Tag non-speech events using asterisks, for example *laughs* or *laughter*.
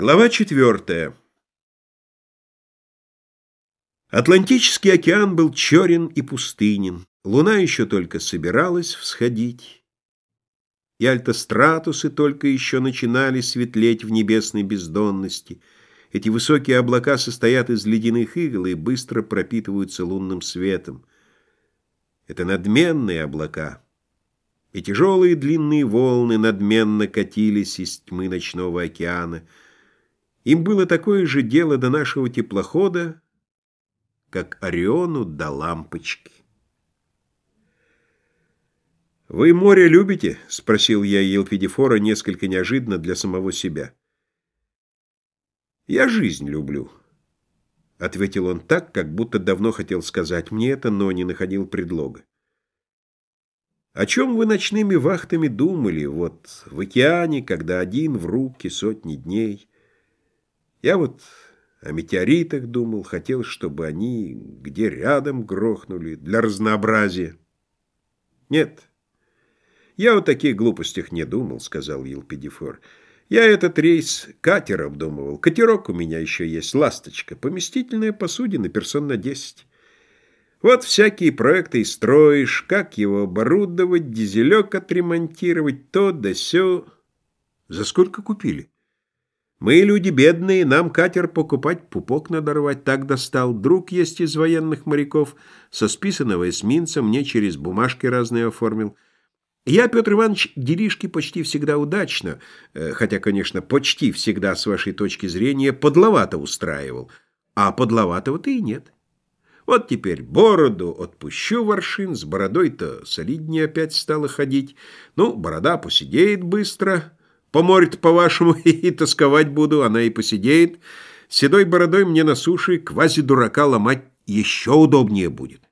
Глава четвертая. Атлантический океан был черен и пустынен. Луна еще только собиралась всходить. И альтостратусы только еще начинали светлеть в небесной бездонности. Эти высокие облака состоят из ледяных игл и быстро пропитываются лунным светом. Это надменные облака. И тяжелые длинные волны надменно катились из тьмы ночного океана — им было такое же дело до нашего теплохода, как Ориону до лампочки. «Вы море любите?» — спросил я Елпидифора несколько неожиданно для самого себя. «Я жизнь люблю», — ответил он так, как будто давно хотел сказать мне это, но не находил предлога. «О чем вы ночными вахтами думали, вот в океане, когда один в руки сотни дней?» Я вот о метеоритах думал, хотел, чтобы они где рядом грохнули, для разнообразия. Нет, я о таких глупостях не думал, сказал Елпидифор. Я этот рейс катер обдумывал. Катерок у меня еще есть, ласточка, поместительная посудина, персон на десять. Вот всякие проекты и строишь, как его оборудовать, дизелек отремонтировать, то да сё. За сколько купили? Мы люди бедные, нам катер покупать, пупок надорвать. Так достал. Друг есть из военных моряков, со списанного эсминца, мне через бумажки разные оформил. Я, Петр Иванович, делишки почти всегда удачно, э, хотя, конечно, почти всегда, с вашей точки зрения, подловато устраивал. А подловатого-то и нет. Вот теперь бороду отпущу воршин, с бородой-то солиднее опять стало ходить. Ну, борода посидеет быстро, по морю по-вашему, *laughs* и тосковать буду, она и посидеет. Седой бородой мне на суше квази-дурака ломать еще удобнее будет.